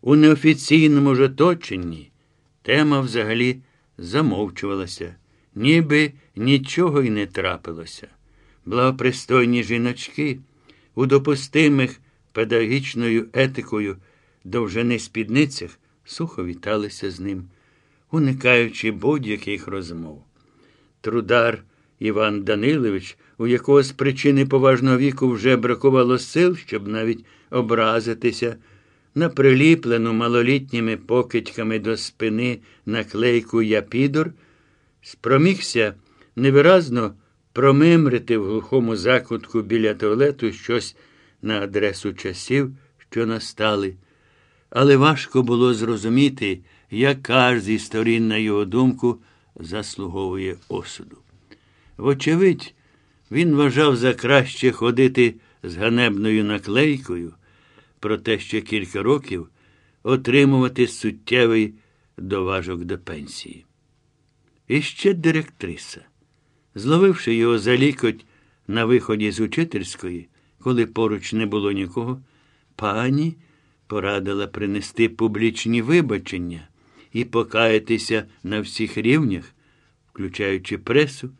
У неофіційному ж оточенні тема взагалі замовчувалася, ніби нічого й не трапилося. Благопристойні жіночки у допустимих педагогічною етикою довжини спідницях сухо віталися з ним, уникаючи будь-яких розмов. Трудар Іван Данилович, у якого з причини поважного віку вже бракувало сил, щоб навіть образитися, на приліплену малолітніми покидьками до спини наклейку Япідор, спромігся невиразно промимрити в глухому закутку біля туалету щось на адресу часів, що настали. Але важко було зрозуміти, яка ж зі сторін, на його думку, заслуговує осуду. Вочевидь, він вважав за краще ходити з ганебною наклейкою, проте ще кілька років отримувати суттєвий доважок до пенсії. І ще директриса, зловивши його за лікоть на виході з учительської, коли поруч не було нікого, пані порадила принести публічні вибачення і покаятися на всіх рівнях, включаючи пресу,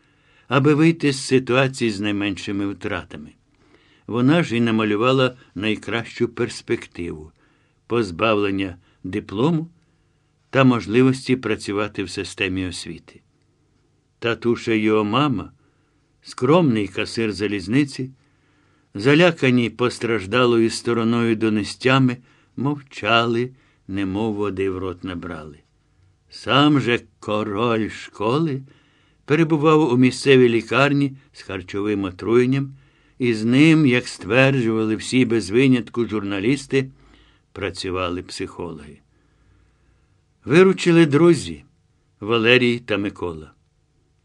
аби вийти з ситуації з найменшими втратами. Вона ж і намалювала найкращу перспективу позбавлення диплому та можливості працювати в системі освіти. Татуша його мама, скромний касир залізниці, залякані постраждалою стороною донестями, мовчали, немов води в рот набрали. Сам же король школи перебував у місцевій лікарні з харчовим отруєнням, і з ним, як стверджували всі без винятку журналісти, працювали психологи. Виручили друзі Валерій та Микола.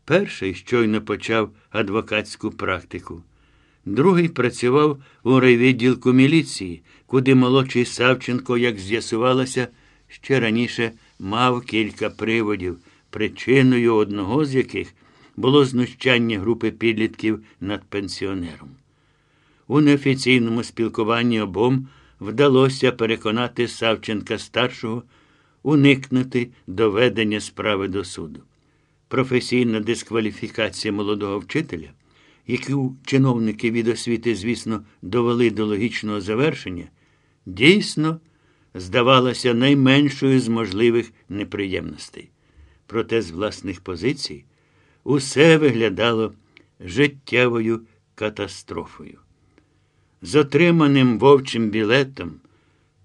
Перший щойно почав адвокатську практику. Другий працював у райвідділку міліції, куди молодший Савченко, як з'ясувалося, ще раніше мав кілька приводів, причиною одного з яких було знущання групи підлітків над пенсіонером. У неофіційному спілкуванні обом вдалося переконати Савченка старшого уникнути доведення справи до суду. Професійна дискваліфікація молодого вчителя, яку чиновники від освіти, звісно, довели до логічного завершення, дійсно здавалася найменшою з можливих неприємностей. Проте з власних позицій усе виглядало життєвою катастрофою. З отриманим вовчим білетом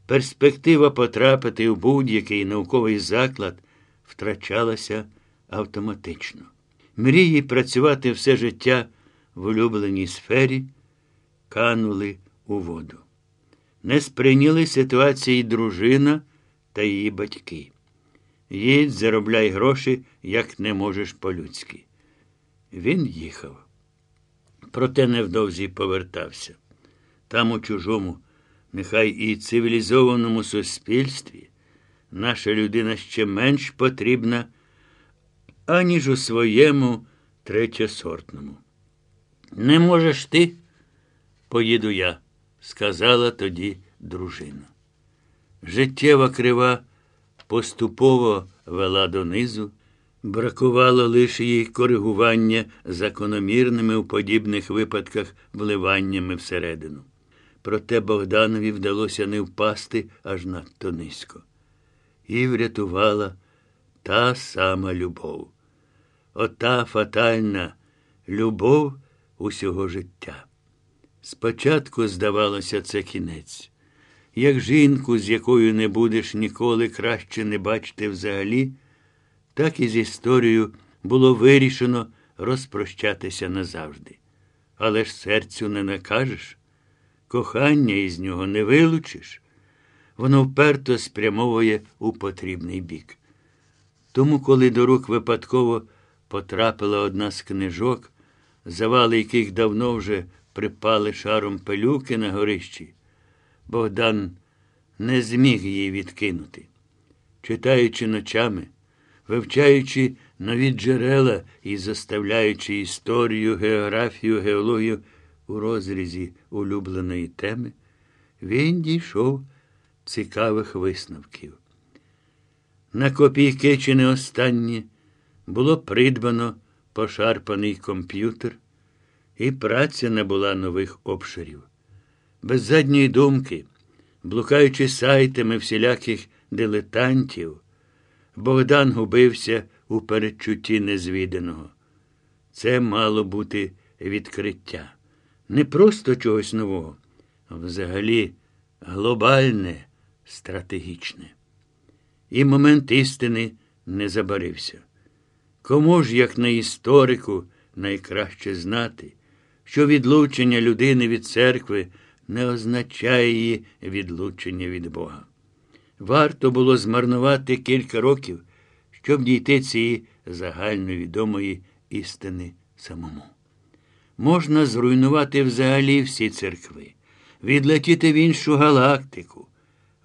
перспектива потрапити в будь-який науковий заклад втрачалася автоматично. Мрії працювати все життя в улюбленій сфері канули у воду. Не сприйняли ситуації дружина та її батьки. Їдь, заробляй гроші, як не можеш по-людськи. Він їхав. Проте невдовзі повертався. Там, у чужому, нехай і цивілізованому суспільстві, наша людина ще менш потрібна, аніж у своєму третєсортному. Не можеш ти? Поїду я, сказала тоді дружина. Життєва крива поступово вела донизу, бракувало лише їй коригування закономірними у подібних випадках вливаннями всередину. Проте Богданові вдалося не впасти аж надто низько. І врятувала та сама любов. Ота фатальна любов усього життя. Спочатку, здавалося, це кінець. Як жінку, з якою не будеш ніколи краще не бачити взагалі, так і з історією було вирішено розпрощатися назавжди. Але ж серцю не накажеш, кохання із нього не вилучиш, воно вперто спрямовує у потрібний бік. Тому, коли до рук випадково потрапила одна з книжок, завали яких давно вже припали шаром пилюки на горищі, Богдан не зміг її відкинути. Читаючи ночами, вивчаючи нові джерела і заставляючи історію, географію, геологію у розрізі улюбленої теми, він дійшов цікавих висновків. На копійки чи не останні було придбано пошарпаний комп'ютер, і праця набула нових обширів. Без задньої думки, блукаючи сайтами всіляких дилетантів, Богдан губився у передчутті незвіданого. Це мало бути відкриття. Не просто чогось нового, а взагалі глобальне, стратегічне. І момент істини не забарився. Кому ж, як не історику, найкраще знати, що відлучення людини від церкви не означає її відлучення від Бога. Варто було змарнувати кілька років, щоб дійти цієї загальновідомої істини самому. Можна зруйнувати взагалі всі церкви, відлетіти в іншу галактику.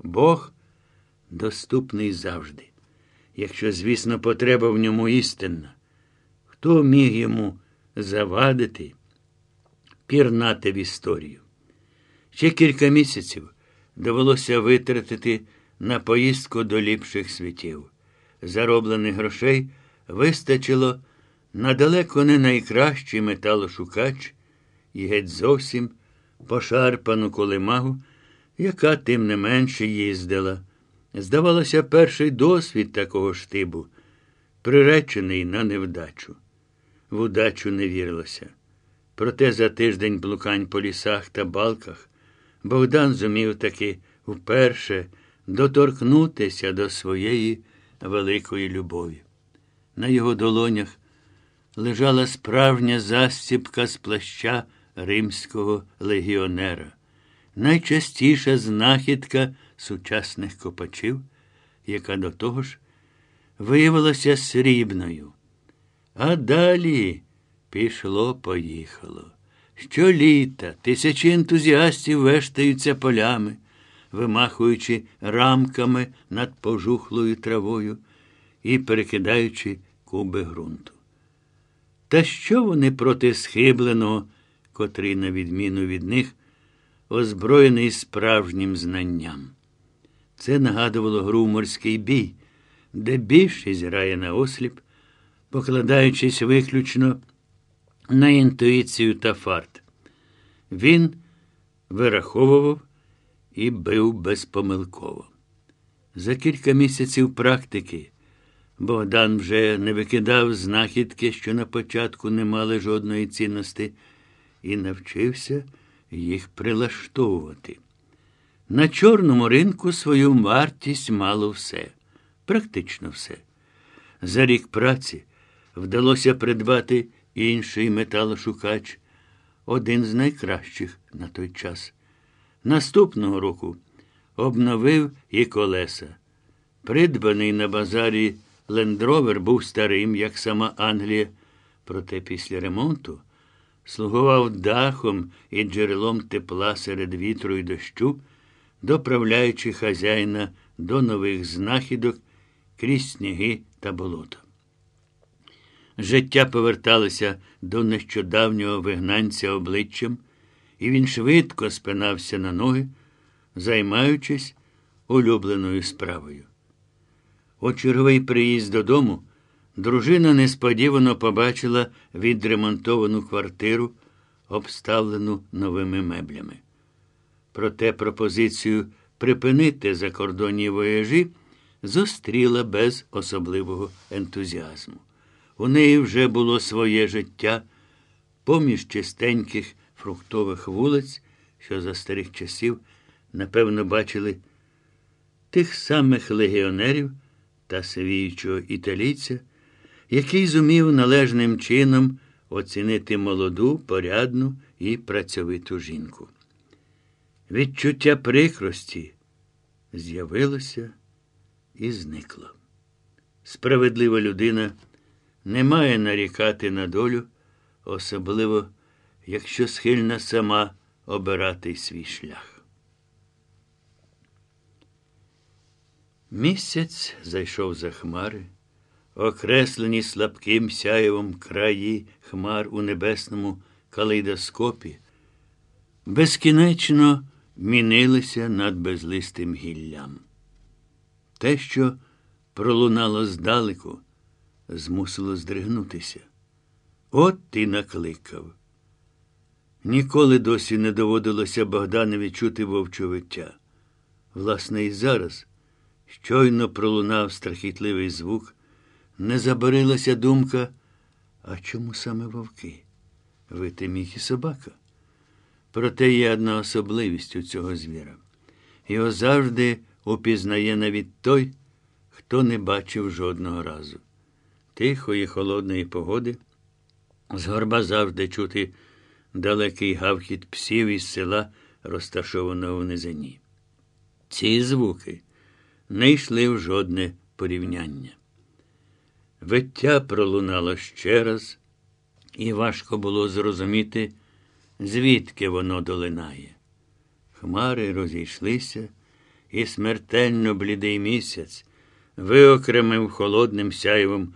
Бог доступний завжди. Якщо, звісно, потреба в ньому істинна, хто міг йому завадити, пірнати в історію? Ще кілька місяців довелося витратити на поїздку до ліпших світів. Зароблених грошей вистачило на далеко не найкращий металошукач і геть зовсім пошарпану колемагу, яка тим не менше їздила. Здавалося, перший досвід такого штибу, приречений на невдачу. В удачу не вірилося. Проте за тиждень блукань по лісах та балках Богдан зумів таки вперше доторкнутися до своєї великої любові. На його долонях лежала справжня застіпка з плаща римського легіонера, найчастіша знахідка сучасних копачів, яка до того ж виявилася срібною. А далі пішло, поїхало. Щоліта тисячі ентузіастів вештаються полями, вимахуючи рамками над пожухлою травою і перекидаючи куби ґрунту. Та що вони проти схибленого, котрий, на відміну від них, озброєний справжнім знанням? Це нагадувало гру морський бій, де більшість грає на осліп, покладаючись виключно на інтуїцію та фарт. Він вираховував і бив безпомилково. За кілька місяців практики Богдан вже не викидав знахідки, що на початку не мали жодної цінності, і навчився їх прилаштовувати. На чорному ринку свою вартість мало все, практично все. За рік праці вдалося придбати інший металошукач, один з найкращих на той час. Наступного року обновив і колеса. Придбаний на базарі лендровер був старим, як сама Англія, проте після ремонту слугував дахом і джерелом тепла серед вітру і дощу, доправляючи хазяїна до нових знахідок крізь сніги та болота. Життя поверталося до нещодавнього вигнанця обличчям, і він швидко спинався на ноги, займаючись улюбленою справою. У черговий приїзд додому дружина несподівано побачила відремонтовану квартиру, обставлену новими меблями. Проте пропозицію припинити закордонні вояжі зустріла без особливого ентузіазму. У неї вже було своє життя поміж чистеньких фруктових вулиць, що за старих часів, напевно, бачили тих самих легіонерів та сивіючого італійця, який зумів належним чином оцінити молоду, порядну і працьовиту жінку. Відчуття прикрості з'явилося і зникло. Справедлива людина не має нарікати на долю, особливо, якщо схильна сама обирати свій шлях. Місяць зайшов за хмари, окреслені слабким сяєвом краї хмар у небесному калейдоскопі, безкінечно мінилися над безлистим гіллям. Те, що пролунало здалеку, змусило здригнутися. От ти накликав. Ніколи досі не доводилося Богданові чути вовчовиття. Власне, і зараз, щойно пролунав страхітливий звук, не забарилася думка, а чому саме вовки? Вити міг і собака. Проте є одна особливість у цього звіра. Його завжди упізнає навіть той, хто не бачив жодного разу. Тихої, холодної погоди, з горба завжди чути далекий гавкіт псів із села, розташованого в низині. Ці звуки не йшли в жодне порівняння. Виття пролунало ще раз, і важко було зрозуміти, звідки воно долинає. Хмари розійшлися, і смертельно блідий місяць виокремив холодним сяєвом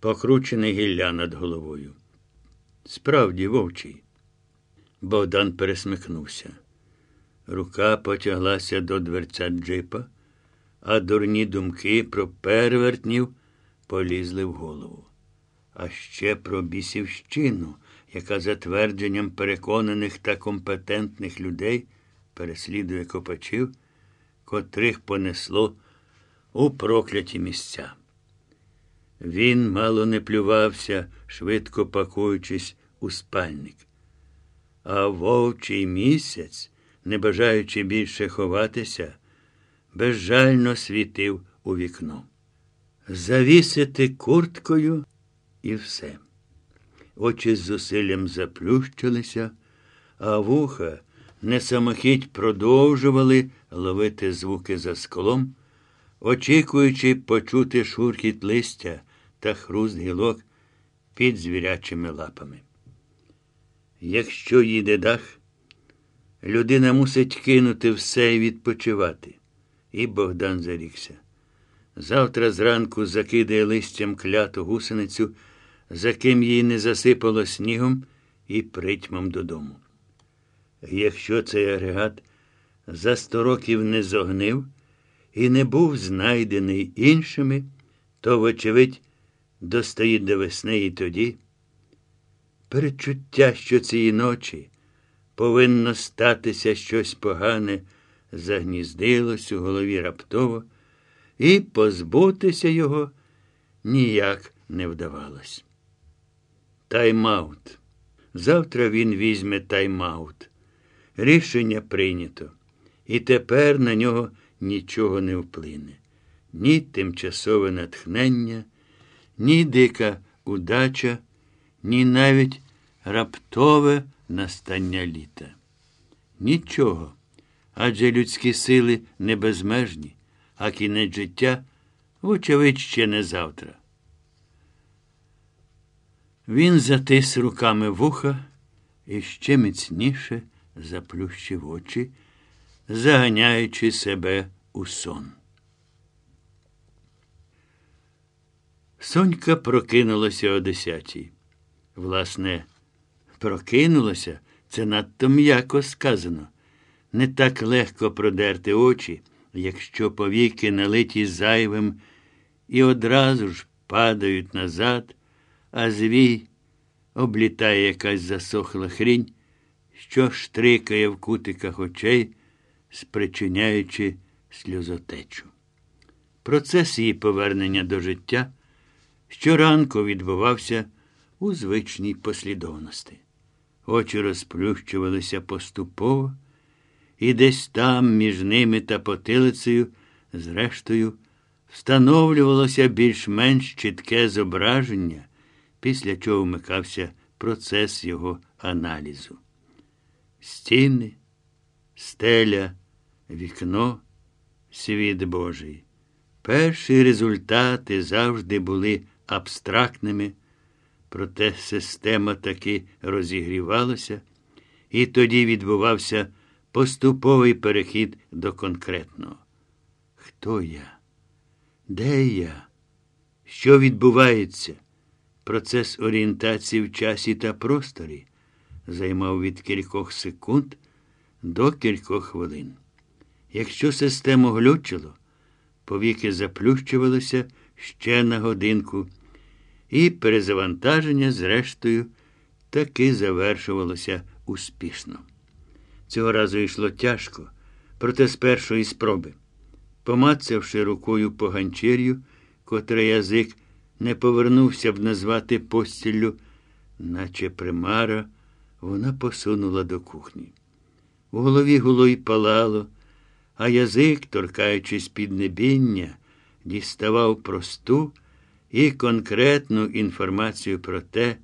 покручене гілля над головою. Справді, вовчий. Богдан пересмикнувся. Рука потяглася до дверця джипа, а дурні думки про перевертнів полізли в голову. А ще про бісівщину, яка за твердженням переконаних та компетентних людей переслідує копачів, котрих понесло у прокляті місця. Він мало не плювався, швидко пакуючись у спальник. А вовчий місяць, не бажаючи більше ховатися, безжально світив у вікно. Завісити курткою і все. Очі з зусиллям заплющилися, а вуха не самохідь продовжували ловити звуки за склом, очікуючи почути шурхіт листя та хруст гілок під звірячими лапами. Якщо їде дах, людина мусить кинути все і відпочивати. І Богдан зарікся. Завтра зранку закидає листям кляту гусеницю, за ким її не засипало снігом і притьмом додому. Якщо цей агрегат за сто років не зогнив і не був знайдений іншими, то, вочевидь, достоїть до весни і тоді. Перечуття, що цієї ночі повинно статися щось погане, загніздилось у голові раптово, і позбутися його ніяк не вдавалось. Тайм-аут. Завтра він візьме тайм-аут. Рішення прийнято, і тепер на нього нічого не вплине. Ні тимчасове натхнення, ні дика удача, ні навіть раптове настання літа. Нічого. Адже людські сили не безмежні, а кінець життя, вочевидь, ще не завтра. Він затис руками вуха і ще міцніше заплющив очі, заганяючи себе у сон. Сонька прокинулася о десятій. Власне, прокинулася це надто м'яко сказано. Не так легко продерти очі, якщо повіки налиті зайвим і одразу ж падають назад, а звій облітає якась засохла хрінь, що штрикає в кутиках очей, спричиняючи сльозотечу. Процес її повернення до життя щоранку відбувався у звичній послідовності. Очі розплющувалися поступово, і десь там, між ними та потилицею, зрештою, встановлювалося більш-менш чітке зображення, після чого вмикався процес його аналізу. Стіни, стеля, вікно, світ Божий. Перші результати завжди були абстрактними, проте система таки розігрівалася, і тоді відбувався поступовий перехід до конкретного. Хто я? Де я? Що відбувається? Процес орієнтації в часі та просторі займав від кількох секунд до кількох хвилин. Якщо систему глючило, повіки заплющувалися ще на годинку, і перезавантаження, зрештою, таки завершувалося успішно. Цього разу йшло тяжко, проте з першої спроби. Помацавши рукою по ганчір'ю, котре язик не повернувся б назвати постіллю, наче примара, вона посунула до кухні. У голові гуло й палало, а язик, торкаючись піднебіння, діставав просту і конкретну інформацію про те,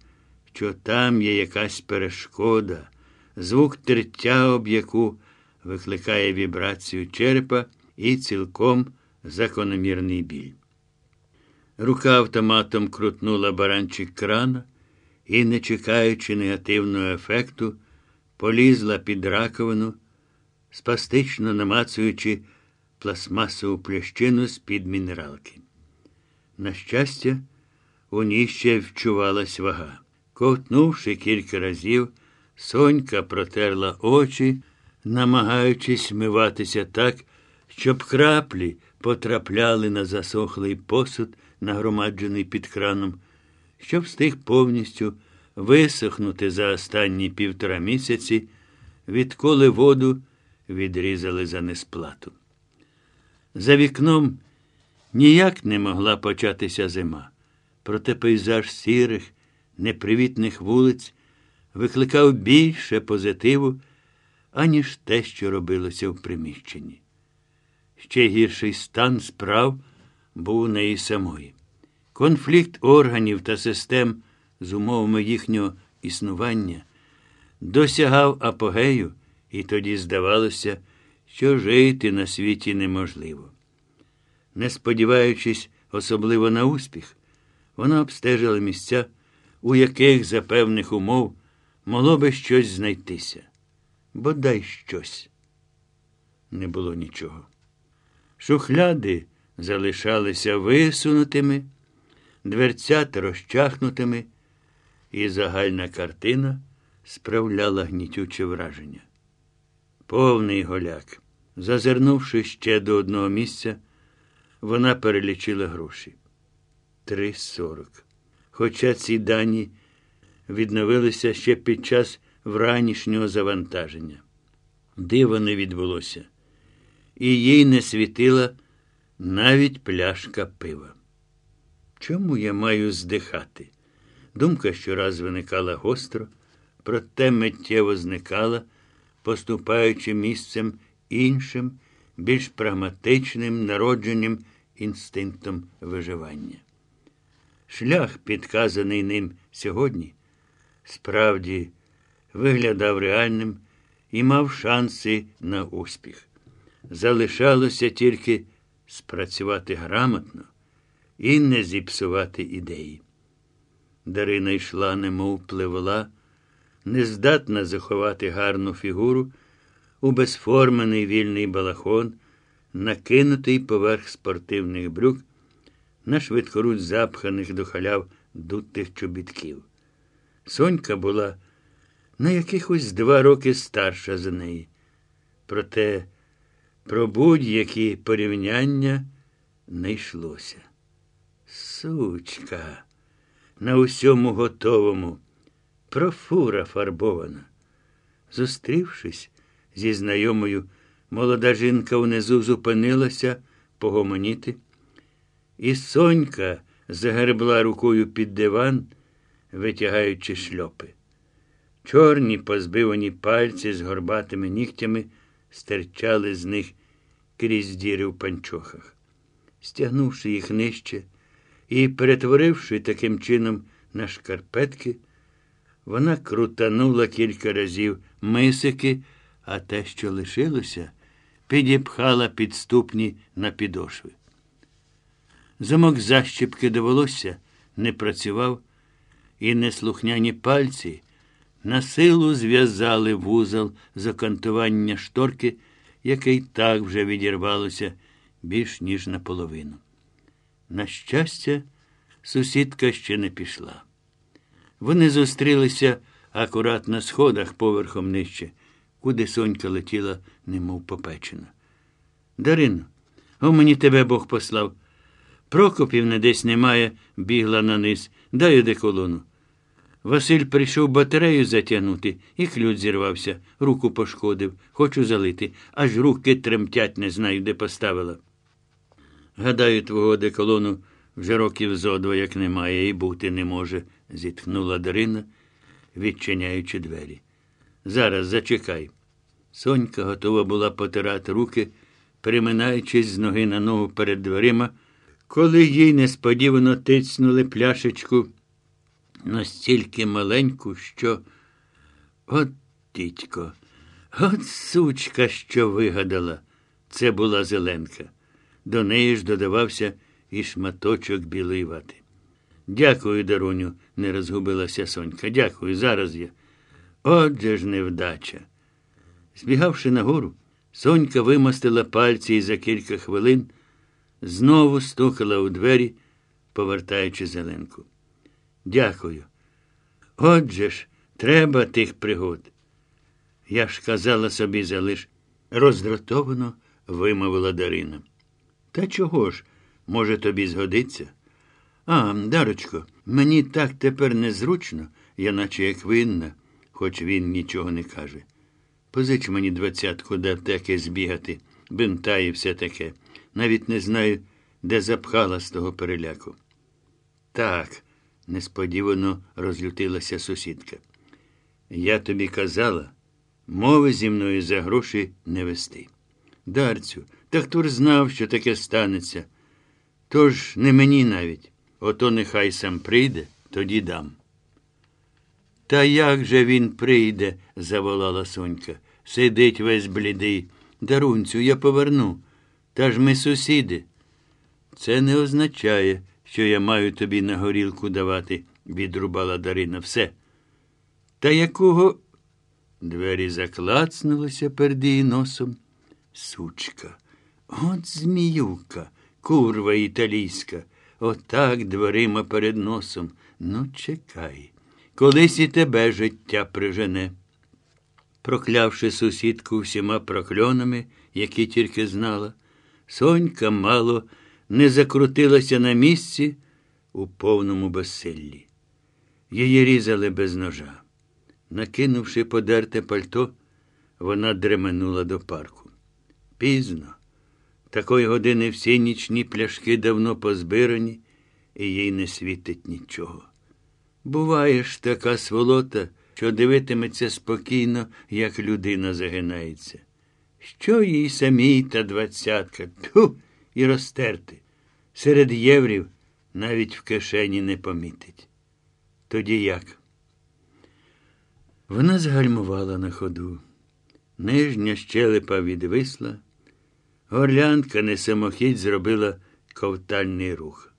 що там є якась перешкода, звук тертя об яку викликає вібрацію черепа і цілком закономірний біль. Рука автоматом крутнула баранчик крана і, не чекаючи негативного ефекту, полізла під раковину, спастично намацуючи пластмасову плещину з-під мінералки. На щастя, у ній ще вчувалась вага. Ковтнувши кілька разів, сонька протерла очі, намагаючись вмиватися так, щоб краплі потрапляли на засохлий посуд, нагромаджений під краном, щоб встиг повністю висохнути за останні півтора місяці, відколи воду відрізали за несплату. За вікном ніяк не могла початися зима, проте пейзаж сірих, непривітних вулиць викликав більше позитиву, аніж те, що робилося в приміщенні. Ще гірший стан справ був у неї самої. Конфлікт органів та систем з умовами їхнього існування досягав апогею, і тоді здавалося, що жити на світі неможливо. Не сподіваючись особливо на успіх, вона обстежила місця, у яких за певних умов могло би щось знайтися. Бодай щось. Не було нічого. Шухляди залишалися висунутими, дверцята розчахнутими, і загальна картина справляла гнітюче враження. Повний голяк. Зазирнувши ще до одного місця, вона перелічила гроші. Три сорок. Хоча ці дані відновилися ще під час вранішнього завантаження. Диво не відбулося, і їй не світила навіть пляшка пива. Чому я маю здихати? Думка щораз виникала гостро, проте миттєво зникала, поступаючи місцем іншим, більш прагматичним, народженим інстинктом виживання. Шлях, підказаний ним сьогодні, справді виглядав реальним і мав шанси на успіх. Залишалося тільки спрацювати грамотно і не зіпсувати ідеї. Дарина йшла, немов пливла, нездатна заховати гарну фігуру у безформений вільний балахон, накинутий поверх спортивних брюк, на швидкоруч запханих до халяв дутих чобітків. Сонька була на якихось два роки старша за неї. Проте про будь-які порівняння не йшлося. Сучка, на усьому готовому, профура фарбована. Зустрівшись зі знайомою, молода жінка внизу зупинилася погомоніти, і сонька загребла рукою під диван, витягаючи шльопи. Чорні позбивані пальці з горбатими нігтями стирчали з них крізь діри в панчохах. Стягнувши їх нижче і перетворивши таким чином на шкарпетки, вона крутанула кілька разів мисики, а те, що лишилося, підіпхала підступні на підошви. Замок защіпки до волосся не працював, і неслухняні пальці на силу зв'язали вузол закантування шторки, яке й так вже відірвалося більш ніж наполовину. На щастя, сусідка ще не пішла. Вони зустрілися акурат на сходах поверхом нижче, куди сонька летіла, немов попечена. Дарино, о мені тебе Бог послав. Прокопівни десь немає, бігла на низ. Дай одеколону. Василь прийшов батарею затягнути, і ключ зірвався, руку пошкодив, хочу залити, аж руки тремтять, не знаю, де поставила. Гадаю, твого одеколону вже років зо два як немає, і бути не може, зітхнула Дарина, відчиняючи двері. Зараз зачекай. Сонька готова була потирати руки, переминаючись з ноги на ногу перед дверима, коли їй несподівано тицнули пляшечку настільки маленьку, що. От дідько, от сучка, що вигадала. Це була зеленка. До неї ж додавався і шматочок білої вати. Дякую, Даруню, не розгубилася Сонька. Дякую, зараз я. Отже ж невдача. Збігавши нагору, Сонька вимостила пальці і за кілька хвилин знову стукала у двері, повертаючи зеленку. Дякую. Отже ж, треба тих пригод. Я ж казала собі залиш, роздратовано вимовила Дарина. Та чого ж, може, тобі згодиться? А, Дарочко, мені так тепер незручно, я наче як винна, хоч він нічого не каже. Позич мені двадцятку до аптеки збігати, бинта і все таке. Навіть не знаю, де запхала з того переляку. Так, несподівано розлютилася сусідка. Я тобі казала, мови зі мною за гроші не вести. Дарцю, та хто ж знав, що таке станеться. Тож не мені навіть. Ото нехай сам прийде, тоді дам. Та як же він прийде? заволала Сонька. Сидить весь блідий. Дарунцю, я поверну. Та ж ми сусіди. Це не означає, що я маю тобі на горілку давати, відрубала Дарина. Все. Та якого? Двері заклацнулися перед її носом. Сучка. От зміюка, курва італійська. Отак дверима перед носом. Ну, чекай. Колись і тебе життя прижене. Проклявши сусідку всіма прокльонами, які тільки знала, Сонька мало не закрутилася на місці у повному безсиллі. Її різали без ножа. Накинувши подерте пальто, вона дременула до парку. Пізно. Такої години всі нічні пляшки давно позбирані, і їй не світить нічого. Буває ж така сволота, що дивитиметься спокійно, як людина загинається. Що їй самій та двадцятка, ту і розтерти. Серед єврів навіть в кишені не помітить. Тоді як? Вона згальмувала на ходу. Нижня щелепа відвисла, горлянка не самохідь зробила ковтальний рух.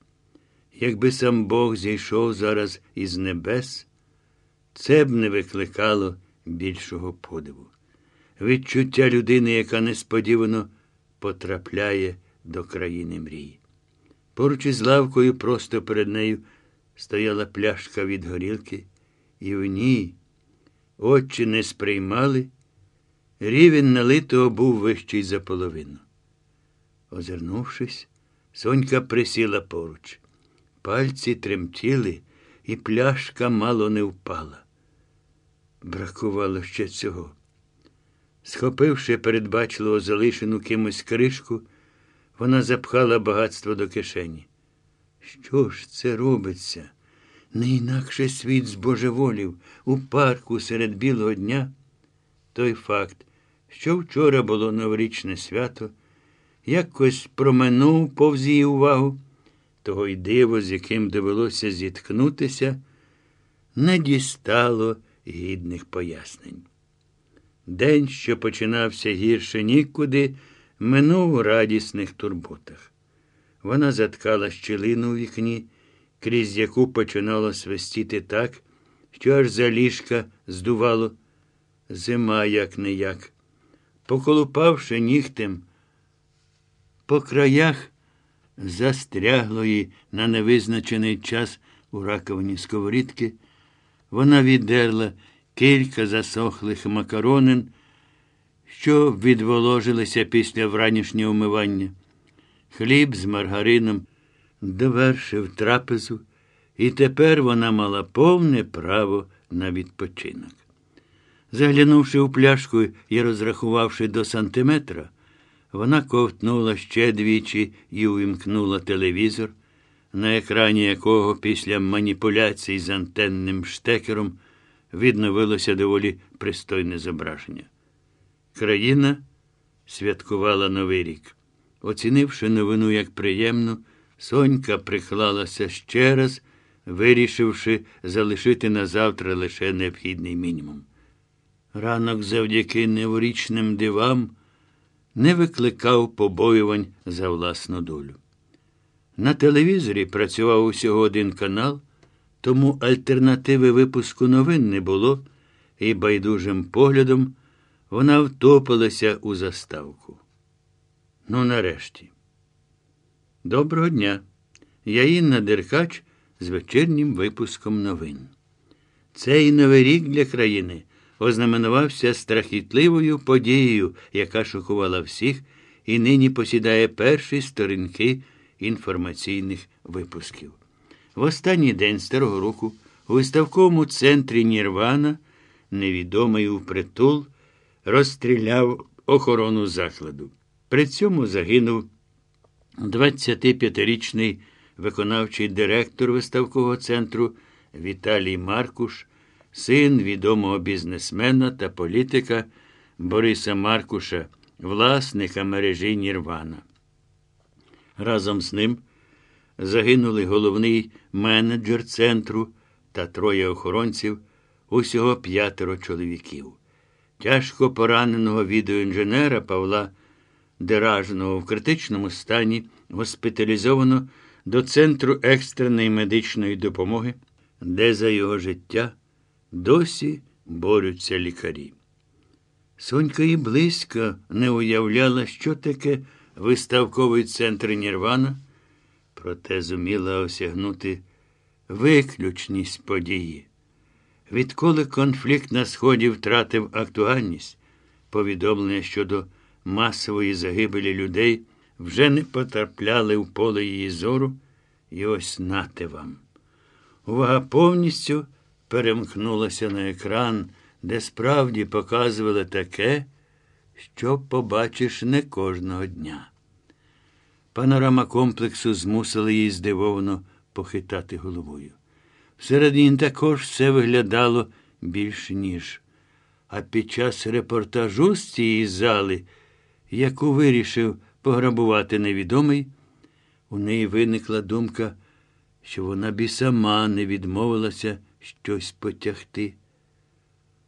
Якби сам Бог зійшов зараз із небес, це б не викликало більшого подиву. Відчуття людини, яка несподівано потрапляє до країни мрій. Поруч із лавкою просто перед нею стояла пляшка від горілки, і в ній очі не сприймали, рівень налитого був вищий за половину. Озирнувшись, Сонька присіла поруч. Пальці тремтіли, і пляшка мало не впала. Бракувало ще цього. Схопивши передбачливо залишену кимось кришку, вона запхала багатство до кишені. Що ж це робиться? Не інакше світ збожеволів у парку серед білого дня. Той факт, що вчора було новорічне свято, якось проминув повз її увагу, того й диво, з яким довелося зіткнутися, не дістало гідних пояснень. День, що починався гірше нікуди, минув у радісних турботах. Вона заткала щілину у вікні, крізь яку починало свистіти так, що аж за ліжка здувало зима як не як. Поколупавши нігтем, по краях застряглої на невизначений час у раковині сковорідки, вона віддерла кілька засохлих макаронин, що відволожилися після вранішнього умивання. Хліб з маргарином довершив трапезу, і тепер вона мала повне право на відпочинок. Заглянувши у пляшку і розрахувавши до сантиметра, вона ковтнула ще двічі і увімкнула телевізор, на екрані якого після маніпуляцій з антенним штекером відновилося доволі пристойне зображення. Країна святкувала Новий рік. Оцінивши новину як приємну, Сонька приклалася ще раз, вирішивши залишити на завтра лише необхідний мінімум. Ранок завдяки новорічним дивам не викликав побоювань за власну долю. На телевізорі працював усього один канал, тому альтернативи випуску новин не було, і байдужим поглядом вона втопилася у заставку. Ну, нарешті. Доброго дня. Я Інна Деркач з вечірнім випуском новин. Цей новий рік для країни ознаменувався страхітливою подією, яка шокувала всіх і нині посідає перші сторінки інформаційних випусків. В останній день старого року у виставковому центрі Нірвана невідомий упритул розстріляв охорону закладу. При цьому загинув 25-річний виконавчий директор виставкового центру Віталій Маркуш, син відомого бізнесмена та політика Бориса Маркуша, власника мережі Нірвана. Разом з ним загинули головний менеджер центру та троє охоронців, усього п'ятеро чоловіків. Тяжко пораненого відеоінженера Павла Деражного в критичному стані госпіталізовано до Центру екстреної медичної допомоги, де за його життя досі борються лікарі. Сонька і близько не уявляла, що таке виставковий центр Нірвана, проте зуміла осягнути виключність події. Відколи конфлікт на Сході втратив актуальність, повідомлення щодо масової загибелі людей вже не потрапляли в поле її зору, і ось нате вам. Увага повністю перемкнулася на екран, де справді показували таке, що побачиш не кожного дня. Панорама комплексу змусила її здивовано похитати головою. Всередині також все виглядало більш ніж. А під час репортажу з цієї зали, яку вирішив пограбувати невідомий, у неї виникла думка, що вона б і сама не відмовилася щось потягти.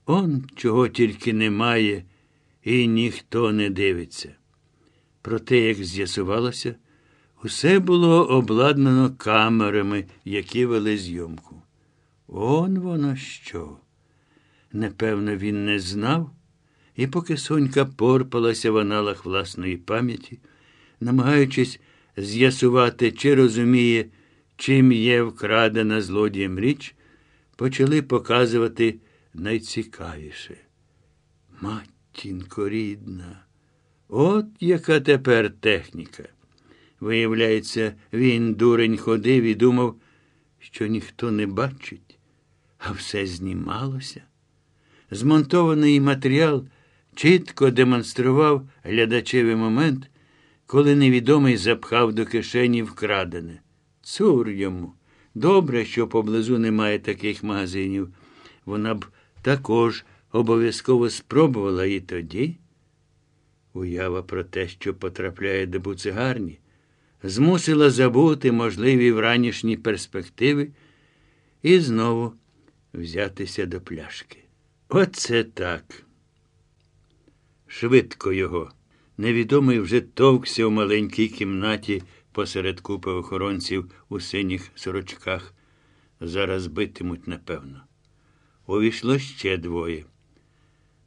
Он чого тільки немає, і ніхто не дивиться. Проте, як з'ясувалося, усе було обладнано камерами, які вели зйомку. Он воно що? Непевно, він не знав, і поки Сонька порпалася в аналах власної пам'яті, намагаючись з'ясувати, чи розуміє, чим є вкрадена злодієм річ, почали показувати найцікавіше. Матінко рідна, от яка тепер техніка. Виявляється, він, дурень, ходив і думав, що ніхто не бачить, а все знімалося. Змонтований матеріал чітко демонстрував глядачевий момент, коли невідомий запхав до кишені вкрадене. Цур йому. Добре, що поблизу немає таких магазинів. Вона б також обов'язково спробувала і тоді. Уява про те, що потрапляє до буцегарні, змусила забути можливі вранішні перспективи і знову взятися до пляшки. Оце так. Швидко його. Невідомий вже товкся в маленькій кімнаті посеред купи охоронців у синіх сорочках. Зараз битимуть, напевно. Увійшло ще двоє.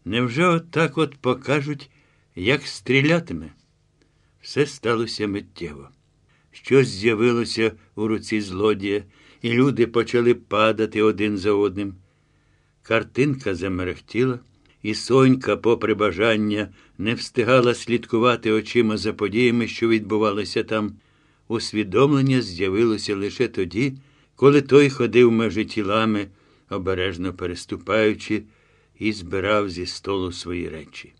Невже отак от покажуть, як стрілятиме? Все сталося миттєво. Щось з'явилося у руці злодія, і люди почали падати один за одним. Картинка замерехтіла, і сонька, попри бажання, не встигала слідкувати очима за подіями, що відбувалися там. Усвідомлення з'явилося лише тоді, коли той ходив межі тілами, обережно переступаючи, і збирав зі столу свої речі.